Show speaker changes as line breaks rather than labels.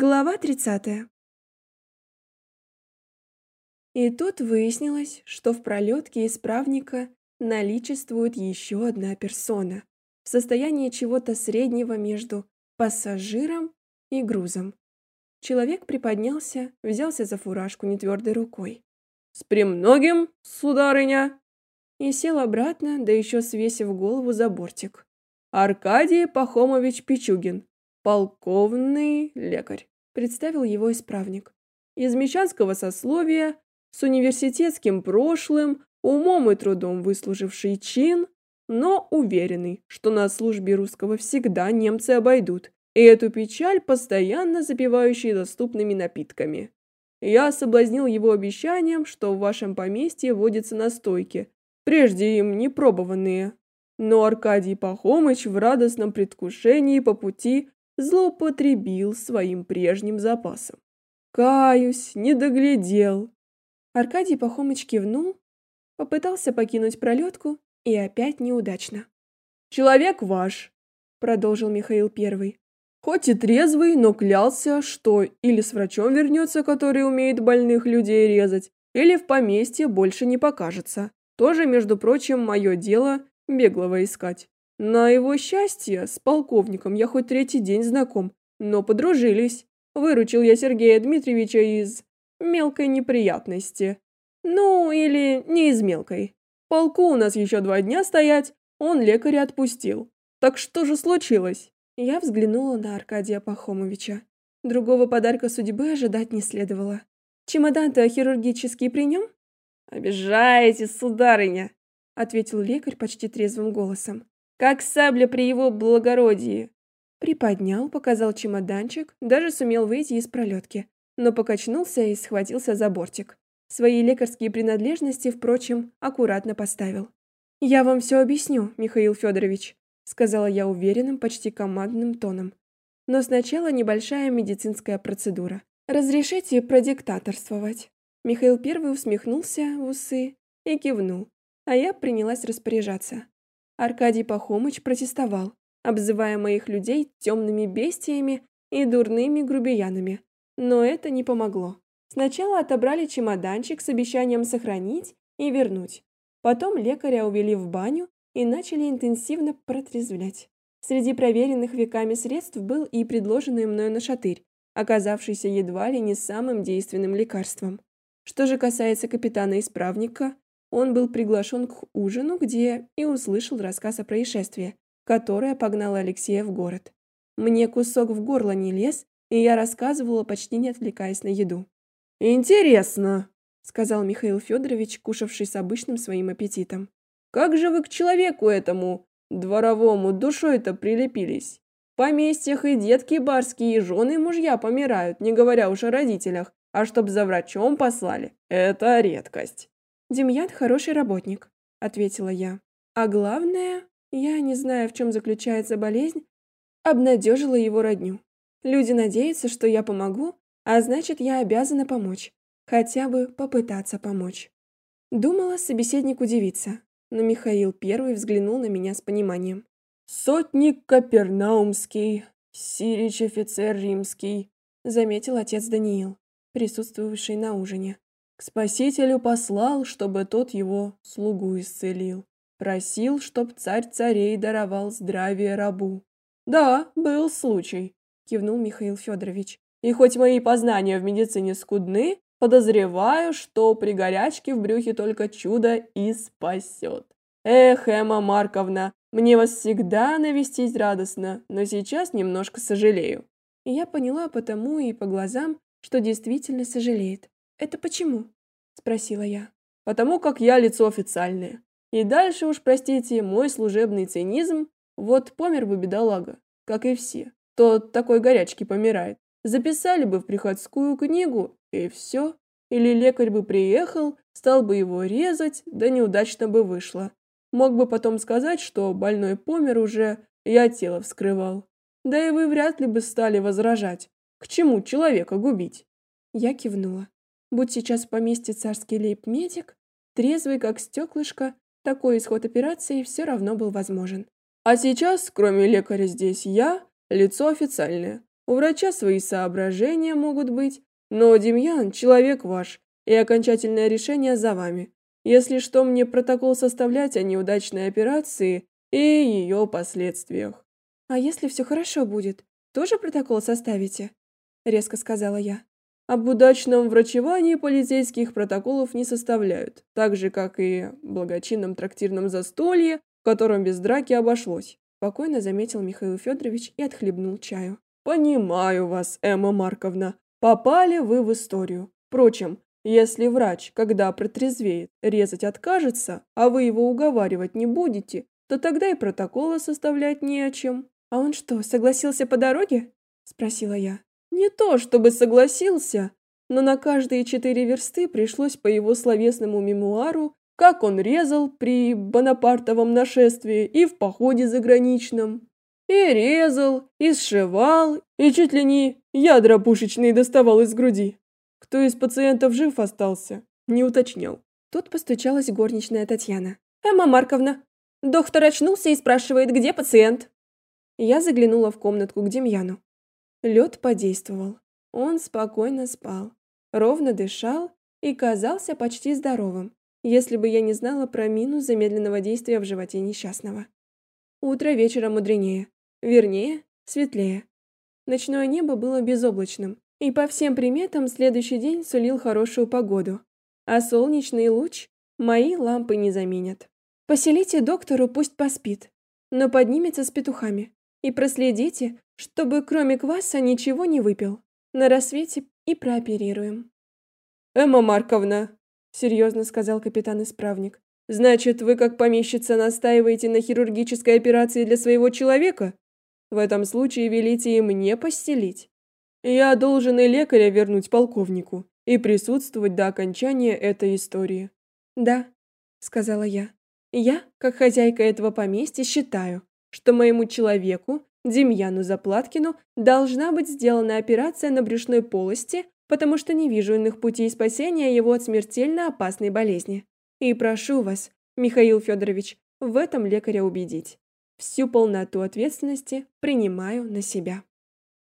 Глава 30. И тут выяснилось, что в пролетке исправника наличествует еще одна персона в состоянии чего-то среднего между пассажиром и грузом. Человек приподнялся, взялся за фуражку нетвердой рукой.
«С премногим, сударыня!»
И сел обратно, да еще свесив голову за бортик.
«Аркадий Пахомович Пичугин, полковный лекарь»,
представил его исправник.
«Из мещанского сословия, с университетским прошлым, умом и трудом выслуживший чин, но уверенный, что на службе русского всегда немцы обойдут, и эту печаль постоянно запивающие доступными напитками. Я соблазнил его обещанием, что в вашем поместье водятся настойки, прежде им не пробованные. Но Аркадий Пахомыч в радостном предвкушении по пути злоупотребил своим прежним запасом. Каюсь, не доглядел.
Аркадий Пахомыч кивнул, попытался покинуть пролетку и опять неудачно.
«Человек ваш», — продолжил Михаил Первый, хоть и трезвый, но клялся, что или с врачом вернется, который умеет больных людей резать, или в поместье больше не покажется. Тоже, между прочим, мое дело беглого искать. На его счастье, с полковником я хоть третий день знаком, но подружились. Выручил я Сергея Дмитриевича из мелкой неприятности. Ну, или не из мелкой. Полку у нас еще два дня стоять, он лекаря отпустил. Так что же случилось?
Я взглянула на Аркадия Пахомовича. Другого подарка судьбы ожидать не следовало. Чемодан-то хирургический при нем?
Обижаете, сударыня,
ответил лекарь почти трезвым голосом
как сабля при его благородии.
Приподнял, показал чемоданчик, даже сумел выйти из пролетки, но покачнулся и схватился за бортик. Свои лекарские принадлежности, впрочем, аккуратно поставил. «Я вам все объясню, Михаил Федорович», сказала я уверенным, почти командным тоном. «Но сначала небольшая медицинская процедура. Разрешите продиктаторствовать». Михаил Первый усмехнулся в усы и кивнул, а я принялась распоряжаться. Аркадий Пахомыч протестовал, обзывая моих людей темными бестиями и дурными грубиянами. Но это не помогло. Сначала отобрали чемоданчик с обещанием сохранить и вернуть. Потом лекаря увели в баню и начали интенсивно протрезвлять. Среди проверенных веками средств был и предложенный мною нашатырь, оказавшийся едва ли не самым действенным лекарством. Что же касается капитана-исправника, он был приглашен к ужину, где и услышал рассказ о происшествии, которое погнало Алексея в город. Мне кусок в горло не лез, и я рассказывала, почти не отвлекаясь на еду.
«Интересно», — сказал
Михаил Федорович, кушавший с обычным своим аппетитом.
«Как же вы к человеку этому, дворовому, душой-то прилепились? В поместьях и детки барские, и жены мужья помирают, не говоря уж о родителях, а чтоб за врачом послали, это редкость».
Демьян хороший работник, ответила я. А главное, я, не зная, в чем заключается болезнь, обнадежила его родню. Люди надеются, что я помогу, а значит, я обязана помочь, хотя бы попытаться помочь. Думала, собеседник удивится, но Михаил первый взглянул на меня с пониманием.
Сотник Капернаумский, Сирич офицер римский,
заметил отец Даниил, присутствовавший на ужине.
К Спасителю послал, чтобы тот его слугу исцелил. Просил, чтоб царь царей даровал здравие рабу. Да, был случай, кивнул Михаил Федорович. И хоть мои познания в медицине скудны, подозреваю, что при горячке в брюхе только чудо и спасет. Эх, Эмма Марковна, мне вас всегда навестить радостно, но сейчас немножко сожалею.
И я поняла потому и по глазам, что действительно сожалеет. «Это почему?» – спросила я.
«Потому как я лицо официальное. И дальше уж, простите, мой служебный цинизм. Вот помер бы бедолага, как и все. Тот такой горячки помирает. Записали бы в приходскую книгу, и все. Или лекарь бы приехал, стал бы его резать, да неудачно бы вышло. Мог бы потом сказать, что больной помер уже, я тело вскрывал. Да и вы вряд ли бы стали возражать. К чему человека губить?»
Я кивнула. Будь сейчас в поместье царский лейб-медик, трезвый как стеклышко, такой исход операции все равно был возможен.
А сейчас, кроме лекаря здесь, я лицо официальное. У врача свои соображения могут быть, но Демьян человек ваш, и окончательное решение за вами. Если что, мне протокол составлять о неудачной операции и ее последствиях.
А если все хорошо будет, тоже протокол составите? резко сказала я.
Об удачном врачевании полицейских протоколов не составляют, так же как и благочинном трактирном застолье, в котором без драки обошлось, спокойно заметил Михаил Федорович и отхлебнул чаю. Понимаю вас, Эмма Марковна. Попали вы в историю. Впрочем, если врач, когда протрезвеет, резать откажется, а вы его уговаривать не будете, то тогда и протокола составлять не о чем.
А он что, согласился по дороге? спросила я.
Не то, чтобы согласился, но на каждые четыре версты пришлось по его словесному мемуару, как он резал при Бонапартовом нашествии и в походе заграничном. И резал, и сшивал, и чуть ли не ядра пушечные доставал из груди. Кто из пациентов жив остался, не уточнял.
Тут постучалась горничная Татьяна. «Эмма Марковна, доктор очнулся и спрашивает, где пациент?» Я заглянула в комнатку к Демьяну. Лед подействовал. Он спокойно спал, ровно дышал и казался почти здоровым, если бы я не знала про минус замедленного действия в животе несчастного. Утро вечера мудренее. Вернее, светлее. Ночное небо было безоблачным, и по всем приметам следующий день сулил хорошую погоду. А солнечный луч мои лампы не заменят. Поселите доктору, пусть поспит, но поднимется с петухами. И проследите, чтобы кроме кваса ничего не выпил. На рассвете и прооперируем.
Эмма Марковна, серьезно сказал капитан-исправник. Значит, вы как помещица настаиваете на хирургической операции для своего человека? В этом случае велите и мне постелить. Я должен и лекаря вернуть полковнику и присутствовать до окончания этой истории.
Да, сказала я. Я, как хозяйка этого поместья, считаю, что моему человеку, Демьяну Заплаткину, должна быть сделана операция на брюшной полости, потому что не вижу иных путей спасения его от смертельно опасной болезни. И прошу вас, Михаил Федорович, в этом лекаря убедить. Всю полноту ответственности принимаю на себя.